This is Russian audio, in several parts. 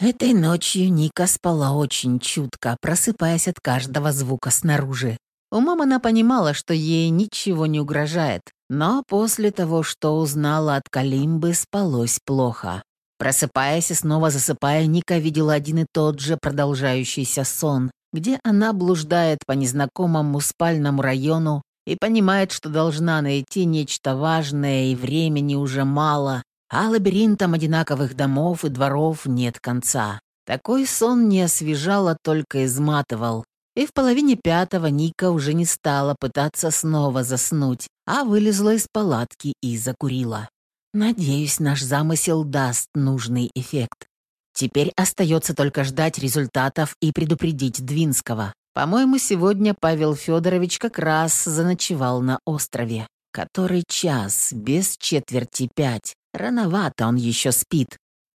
Этой ночью Ника спала очень чутко, просыпаясь от каждого звука снаружи. Умом она понимала, что ей ничего не угрожает, но после того, что узнала от Калимбы, спалось плохо. Просыпаясь и снова засыпая, Ника видела один и тот же продолжающийся сон, где она блуждает по незнакомому спальному району и понимает, что должна найти нечто важное, и времени уже мало, а лабиринтом одинаковых домов и дворов нет конца. Такой сон не освежал, а только изматывал. И в половине пятого Ника уже не стала пытаться снова заснуть, а вылезла из палатки и закурила. Надеюсь, наш замысел даст нужный эффект. Теперь остается только ждать результатов и предупредить Двинского. По-моему, сегодня Павел Федорович как раз заночевал на острове. Который час, без четверти пять. Рановато он еще спит.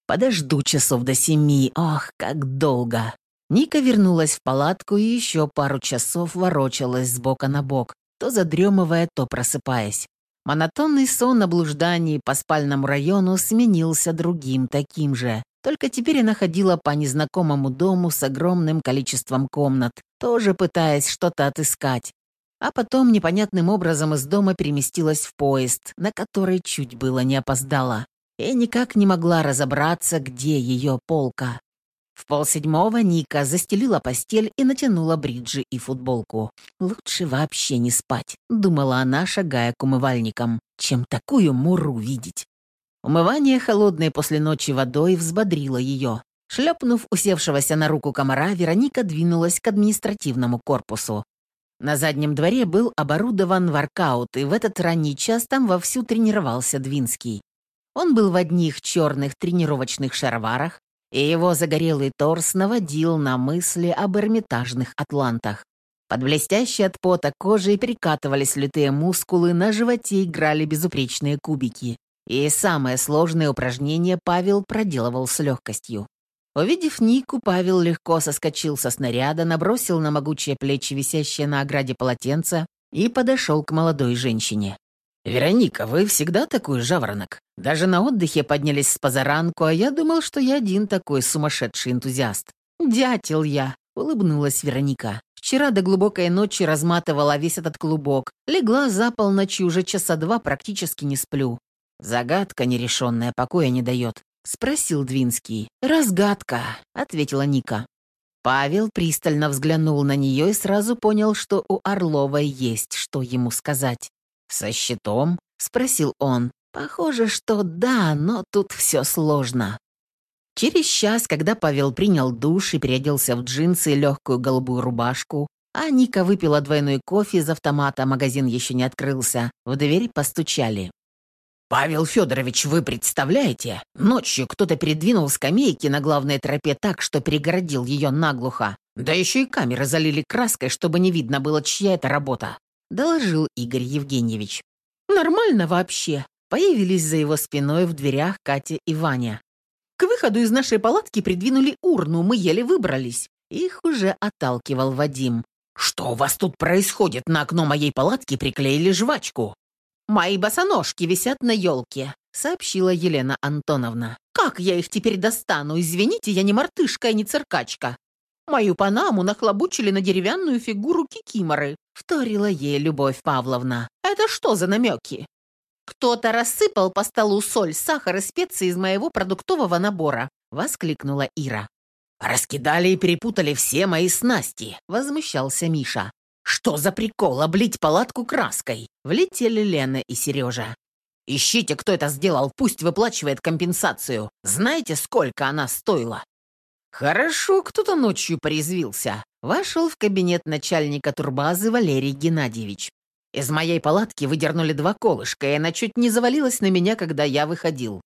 Подожду часов до семи. Ох, как долго. Ника вернулась в палатку и еще пару часов ворочалась с бока на бок, то задремывая, то просыпаясь. Монотонный сон на блуждании по спальному району сменился другим таким же. Только теперь она ходила по незнакомому дому с огромным количеством комнат, тоже пытаясь что-то отыскать. А потом непонятным образом из дома переместилась в поезд, на который чуть было не опоздала. И никак не могла разобраться, где ее полка. В полседьмого Ника застелила постель и натянула бриджи и футболку. «Лучше вообще не спать», — думала она, шагая к умывальникам, чем такую муру видеть. Умывание холодной после ночи водой взбодрило ее. Шлепнув усевшегося на руку комара, Вероника двинулась к административному корпусу. На заднем дворе был оборудован воркаут, и в этот ранний час там вовсю тренировался Двинский. Он был в одних черных тренировочных шароварах, и его загорелый торс наводил на мысли об эрмитажных атлантах. Под блестящей от пота кожей перекатывались лютые мускулы, на животе играли безупречные кубики. И самое сложное упражнение Павел проделывал с легкостью. Увидев Нику, Павел легко соскочил со снаряда, набросил на могучие плечи висящее на ограде полотенце и подошел к молодой женщине. «Вероника, вы всегда такой жаворонок. Даже на отдыхе поднялись с позаранку, а я думал, что я один такой сумасшедший энтузиаст. Дятел я», — улыбнулась Вероника. «Вчера до глубокой ночи разматывала весь этот клубок. Легла за полночи, уже часа два практически не сплю. Загадка нерешенная покоя не дает. — спросил Двинский. «Разгадка», — ответила Ника. Павел пристально взглянул на нее и сразу понял, что у Орловой есть что ему сказать. «Со щитом?» — спросил он. «Похоже, что да, но тут все сложно». Через час, когда Павел принял душ и переоделся в джинсы и легкую голубую рубашку, а Ника выпила двойной кофе из автомата, магазин еще не открылся, в дверь постучали. «Павел Федорович, вы представляете? Ночью кто-то передвинул скамейки на главной тропе так, что перегородил ее наглухо. Да еще и камеры залили краской, чтобы не видно было, чья это работа», — доложил Игорь Евгеньевич. «Нормально вообще», — появились за его спиной в дверях Катя и Ваня. «К выходу из нашей палатки придвинули урну, мы еле выбрались». Их уже отталкивал Вадим. «Что у вас тут происходит? На окно моей палатки приклеили жвачку». «Мои босоножки висят на елке», — сообщила Елена Антоновна. «Как я их теперь достану? Извините, я не мартышка и не циркачка». «Мою панаму нахлобучили на деревянную фигуру кикиморы», — вторила ей Любовь Павловна. «Это что за намеки?» «Кто-то рассыпал по столу соль, сахар и специи из моего продуктового набора», — воскликнула Ира. «Раскидали и перепутали все мои снасти», — возмущался Миша. «Что за прикол облить палатку краской?» Влетели Лена и Сережа. «Ищите, кто это сделал, пусть выплачивает компенсацию. Знаете, сколько она стоила?» «Хорошо, кто-то ночью порезвился». Вошел в кабинет начальника турбазы Валерий Геннадьевич. Из моей палатки выдернули два колышка, и она чуть не завалилась на меня, когда я выходил.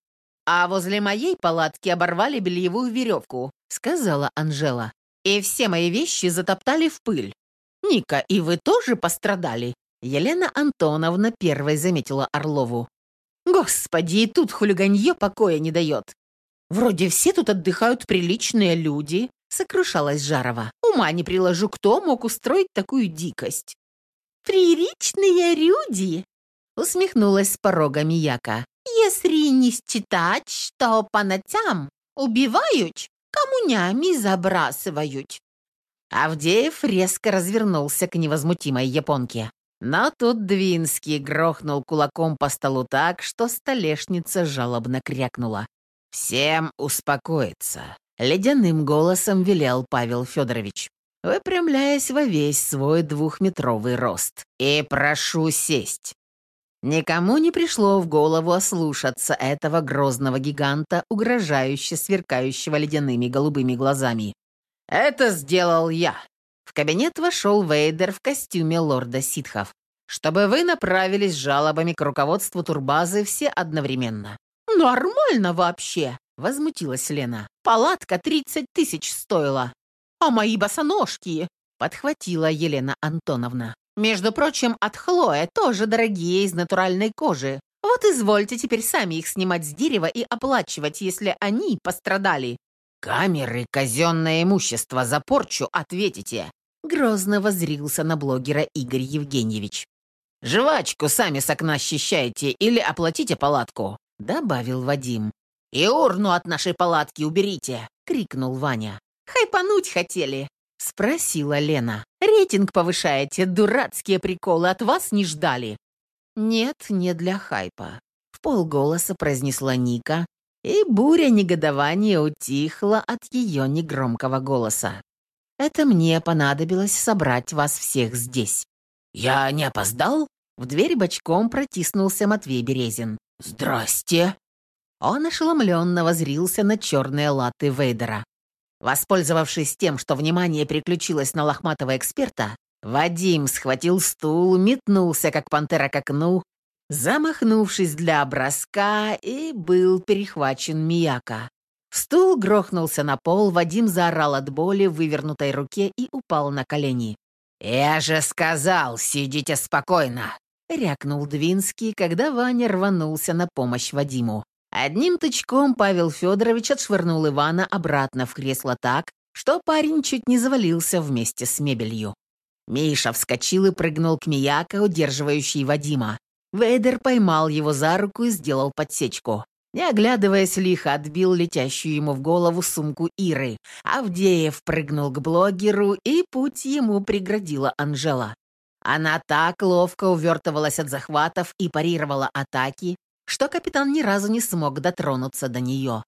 «А возле моей палатки оборвали бельевую веревку», — сказала Анжела. «И все мои вещи затоптали в пыль. «Ника, и вы тоже пострадали?» Елена Антоновна первой заметила Орлову. «Господи, и тут хулиганье покоя не дает. Вроде все тут отдыхают приличные люди», — сокрушалась Жарова. «Ума не приложу, кто мог устроить такую дикость?» «Приличные люди!» — усмехнулась с порога Мияка. «Если не считать, что по ночам убивают, камунями забрасывают». Авдеев резко развернулся к невозмутимой японке. Но тут Двинский грохнул кулаком по столу так, что столешница жалобно крякнула. «Всем успокоиться», — ледяным голосом велел Павел Федорович, выпрямляясь во весь свой двухметровый рост. «И прошу сесть». Никому не пришло в голову ослушаться этого грозного гиганта, угрожающе сверкающего ледяными голубыми глазами. «Это сделал я», в кабинет вошел Вейдер в костюме лорда ситхов. «Чтобы вы направились с жалобами к руководству турбазы все одновременно». «Нормально вообще!» — возмутилась Лена. «Палатка 30 тысяч стоила. А мои босоножки!» — подхватила Елена Антоновна. «Между прочим, от Хлоя тоже дорогие из натуральной кожи. Вот извольте теперь сами их снимать с дерева и оплачивать, если они пострадали. «Камеры, казенное имущество за порчу ответите!» Грозно возрился на блогера Игорь Евгеньевич. «Жвачку сами с окна счищайте или оплатите палатку», — добавил Вадим. «И урну от нашей палатки уберите!» — крикнул Ваня. «Хайпануть хотели?» — спросила Лена. «Рейтинг повышаете, дурацкие приколы от вас не ждали». «Нет, не для хайпа», — в полголоса произнесла Ника, и буря негодования утихла от ее негромкого голоса. «Это мне понадобилось собрать вас всех здесь». «Я не опоздал?» В дверь бочком протиснулся Матвей Березин. «Здрасте!» Он ошеломленно возрился на черные латы Вейдера. Воспользовавшись тем, что внимание переключилось на лохматого эксперта, Вадим схватил стул, метнулся, как пантера к окну, замахнувшись для броска, и был перехвачен Мияка. Стул грохнулся на пол, Вадим заорал от боли в вывернутой руке и упал на колени. «Я же сказал, сидите спокойно!» — рякнул Двинский, когда Ваня рванулся на помощь Вадиму. Одним тычком Павел Федорович отшвырнул Ивана обратно в кресло так, что парень чуть не завалился вместе с мебелью. Миша вскочил и прыгнул к Мияко, удерживающей Вадима. Вейдер поймал его за руку и сделал подсечку. Не оглядываясь, лихо отбил летящую ему в голову сумку Иры. Авдеев прыгнул к блогеру, и путь ему преградила Анжела. Она так ловко увертывалась от захватов и парировала атаки, что капитан ни разу не смог дотронуться до нее.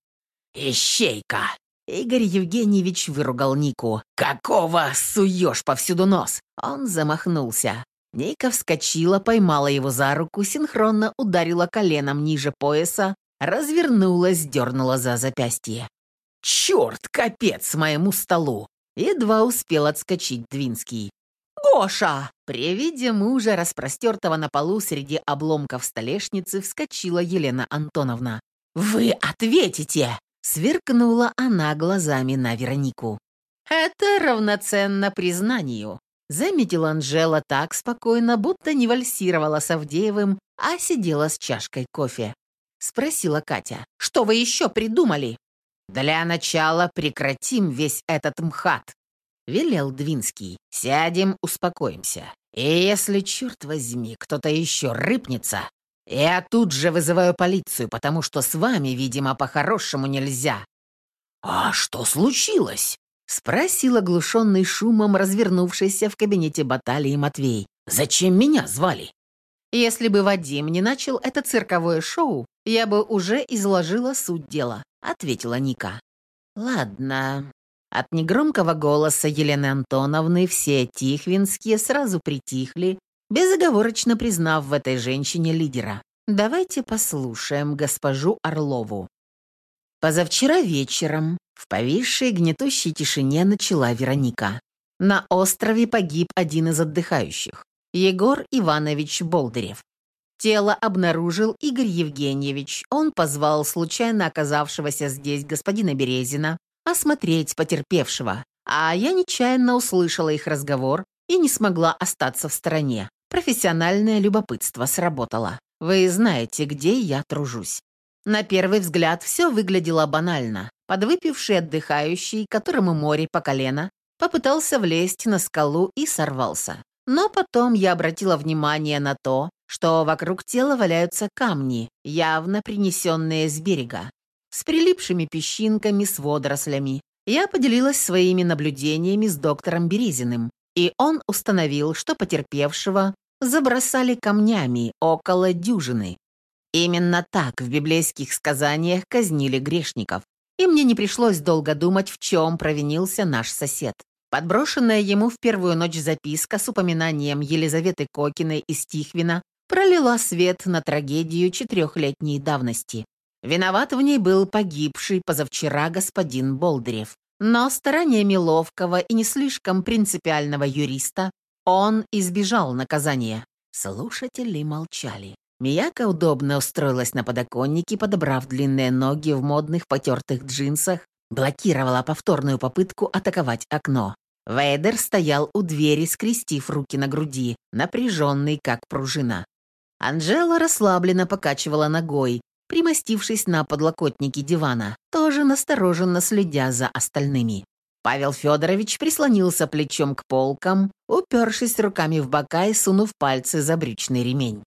«Ищейка!» Игорь Евгеньевич выругал Нику. «Какого суешь повсюду нос?» Он замахнулся. Ника вскочила, поймала его за руку, синхронно ударила коленом ниже пояса, развернулась, дернула за запястье. «Черт, капец моему столу!» Едва успел отскочить Двинский. «Гоша!» При виде мужа, распростертого на полу среди обломков столешницы, вскочила Елена Антоновна. «Вы ответите!» Сверкнула она глазами на Веронику. «Это равноценно признанию», Заметила Анжела так спокойно, будто не вальсировала с Авдеевым, а сидела с чашкой кофе. Спросила Катя, что вы еще придумали? «Для начала прекратим весь этот мхат», — велел Двинский. «Сядем, успокоимся. И если, черт возьми, кто-то еще рыпнется, я тут же вызываю полицию, потому что с вами, видимо, по-хорошему нельзя». «А что случилось?» — спросил оглушенный шумом развернувшийся в кабинете баталии Матвей. «Зачем меня звали?» «Если бы Вадим не начал это цирковое шоу, я бы уже изложила суть дела», — ответила Ника. «Ладно». От негромкого голоса Елены Антоновны все тихвинские сразу притихли, безоговорочно признав в этой женщине лидера. «Давайте послушаем госпожу Орлову». Позавчера вечером в повисшей гнетущей тишине начала Вероника. На острове погиб один из отдыхающих, Егор Иванович Болдырев. Тело обнаружил Игорь Евгеньевич. Он позвал случайно оказавшегося здесь господина Березина осмотреть потерпевшего, а я нечаянно услышала их разговор и не смогла остаться в стороне. Профессиональное любопытство сработало. Вы знаете, где я тружусь. На первый взгляд все выглядело банально. Подвыпивший отдыхающий, которому море по колено, попытался влезть на скалу и сорвался. Но потом я обратила внимание на то, что вокруг тела валяются камни, явно принесенные с берега, с прилипшими песчинками, с водорослями. Я поделилась своими наблюдениями с доктором Березиным, и он установил, что потерпевшего забросали камнями около дюжины. Именно так в библейских сказаниях казнили грешников. И мне не пришлось долго думать, в чем провинился наш сосед. Подброшенная ему в первую ночь записка с упоминанием Елизаветы Кокиной из Тихвина пролила свет на трагедию четырехлетней давности. Виноват в ней был погибший позавчера господин Болдырев. Но стараниями ловкого и не слишком принципиального юриста он избежал наказания. Слушатели молчали. Мияка удобно устроилась на подоконнике, подобрав длинные ноги в модных потертых джинсах, блокировала повторную попытку атаковать окно. Вейдер стоял у двери, скрестив руки на груди, напряженный, как пружина. Анжела расслабленно покачивала ногой, примостившись на подлокотнике дивана, тоже настороженно следя за остальными. Павел Федорович прислонился плечом к полкам, упершись руками в бока и сунув пальцы за брючный ремень.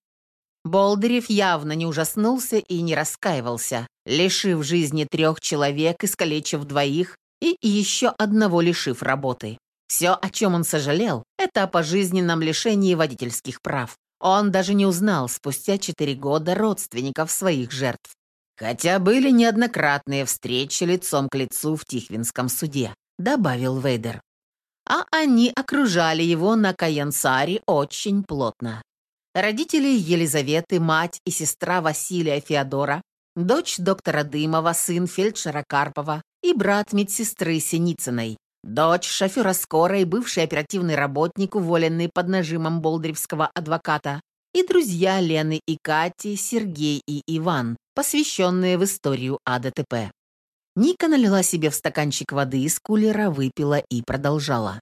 Болдырев явно не ужаснулся и не раскаивался, лишив жизни трех человек, искалечив двоих и еще одного лишив работы. Все, о чем он сожалел, это о пожизненном лишении водительских прав. Он даже не узнал спустя четыре года родственников своих жертв. Хотя были неоднократные встречи лицом к лицу в Тихвинском суде, добавил Вейдер. А они окружали его на Каянсаре очень плотно. Родители Елизаветы, мать и сестра Василия Феодора, дочь доктора Дымова, сын фельдшера Карпова и брат медсестры Синицыной, дочь шофера скорой, бывший оперативный работник, уволенный под нажимом болдыревского адвоката, и друзья Лены и Кати, Сергей и Иван, посвященные в историю АДТП. Ника налила себе в стаканчик воды из кулера, выпила и продолжала.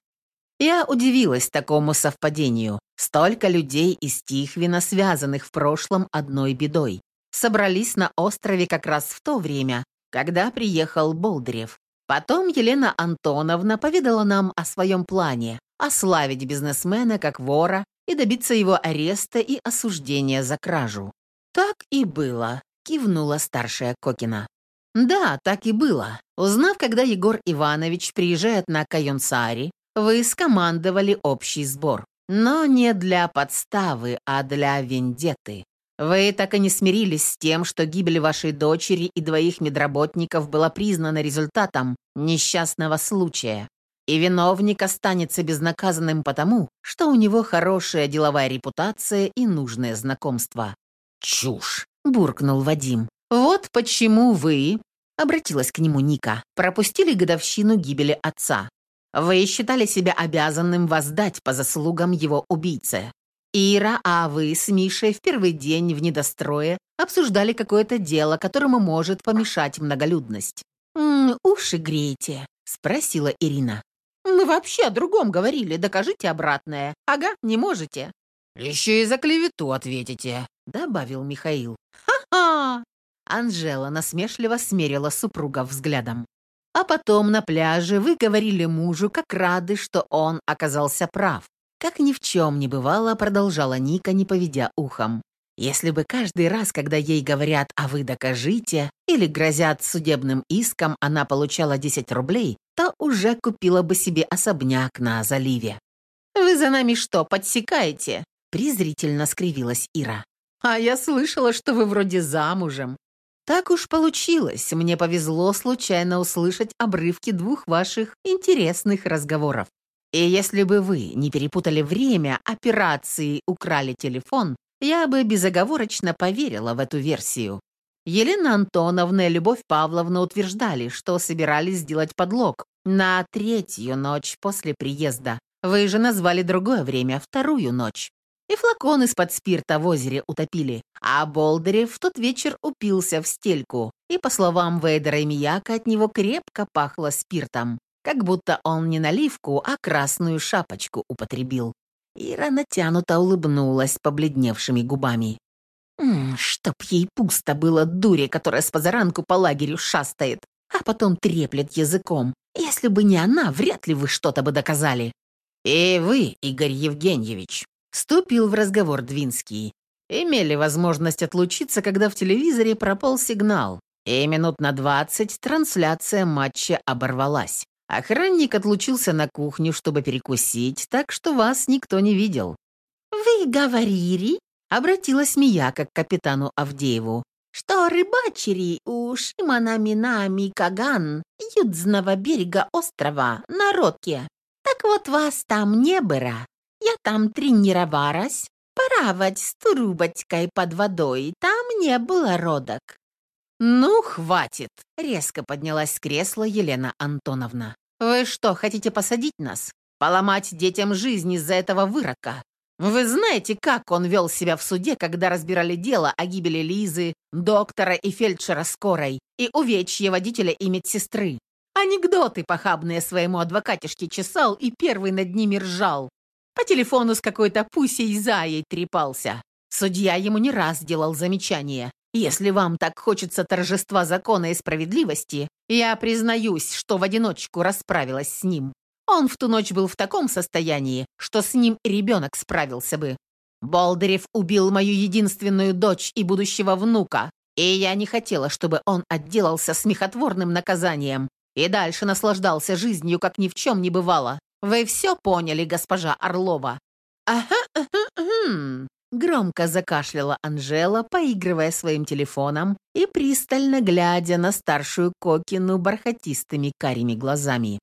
Я удивилась такому совпадению. Столько людей из Тихвина, связанных в прошлом одной бедой, собрались на острове как раз в то время, когда приехал Болдырев. Потом Елена Антоновна поведала нам о своем плане ославить бизнесмена как вора и добиться его ареста и осуждения за кражу. «Так и было», — кивнула старшая Кокина. «Да, так и было. Узнав, когда Егор Иванович приезжает на Кайонсари, вы скомандовали общий сбор. Но не для подставы, а для вендетты. Вы так и не смирились с тем, что гибель вашей дочери и двоих медработников была признана результатом несчастного случая. И виновник останется безнаказанным потому, что у него хорошая деловая репутация и нужное знакомство. «Чушь!» — буркнул Вадим. «Вот почему вы...» — обратилась к нему Ника. «Пропустили годовщину гибели отца. Вы считали себя обязанным воздать по заслугам его убийце. Ира, а вы с Мишей в первый день в недострое обсуждали какое-то дело, которому может помешать многолюдность. «М -м, «Уши греете?» — спросила Ирина. «Мы вообще о другом говорили, докажите обратное. Ага, не можете». «Еще и за клевету ответите», — добавил Михаил. «Ха-ха!» Анжела насмешливо смерила супруга взглядом. А потом на пляже вы говорили мужу, как рады, что он оказался прав. Как ни в чем не бывало, продолжала Ника, не поведя ухом. Если бы каждый раз, когда ей говорят «а вы докажите» или грозят судебным иском, она получала 10 рублей, то уже купила бы себе особняк на заливе. «Вы за нами что, подсекаете?» презрительно скривилась Ира. «А я слышала, что вы вроде замужем. Так уж получилось, мне повезло случайно услышать обрывки двух ваших интересных разговоров. И если бы вы не перепутали время операции «Украли телефон», я бы безоговорочно поверила в эту версию. Елена Антоновна и Любовь Павловна утверждали, что собирались сделать подлог на третью ночь после приезда. Вы же назвали другое время, вторую ночь и флакон из-под спирта в озере утопили, а Болдырев в тот вечер упился в стельку, и, по словам Вейдера и Мияка, от него крепко пахло спиртом, как будто он не наливку, а красную шапочку употребил. Ира натянуто улыбнулась побледневшими губами. «М -м, «Чтоб ей пусто было дуре, которая с позаранку по лагерю шастает, а потом треплет языком. Если бы не она, вряд ли вы что-то бы доказали». «И вы, Игорь Евгеньевич», Вступил в разговор Двинский. Имели возможность отлучиться, когда в телевизоре пропал сигнал. И минут на двадцать трансляция матча оборвалась. Охранник отлучился на кухню, чтобы перекусить, так что вас никто не видел. «Вы говорили?» — обратилась Мияка к капитану Авдееву. «Что рыбачили у Шимана-Минами Каган, юдзного берега острова, на Роке. Так вот вас там не было. Я там тренировалась, Плавать с трубочкой под водой, там не было родок. «Ну, хватит!» — резко поднялась с кресла Елена Антоновна. «Вы что, хотите посадить нас? Поломать детям жизнь из-за этого вырока? Вы знаете, как он вел себя в суде, когда разбирали дело о гибели Лизы, доктора и фельдшера скорой и увечье водителя и медсестры? Анекдоты похабные своему адвокатишке чесал и первый над ними ржал. По телефону с какой-то пусей заей трепался. Судья ему не раз делал замечание. Если вам так хочется торжества закона и справедливости, я признаюсь, что в одиночку расправилась с ним. Он в ту ночь был в таком состоянии, что с ним ребенок справился бы. Болдырев убил мою единственную дочь и будущего внука, и я не хотела, чтобы он отделался смехотворным наказанием и дальше наслаждался жизнью, как ни в чем не бывало. Вы все поняли, госпожа Орлова?» «Ага, ага, ага», Громко закашляла Анжела, поигрывая своим телефоном и пристально глядя на старшую Кокину бархатистыми карими глазами.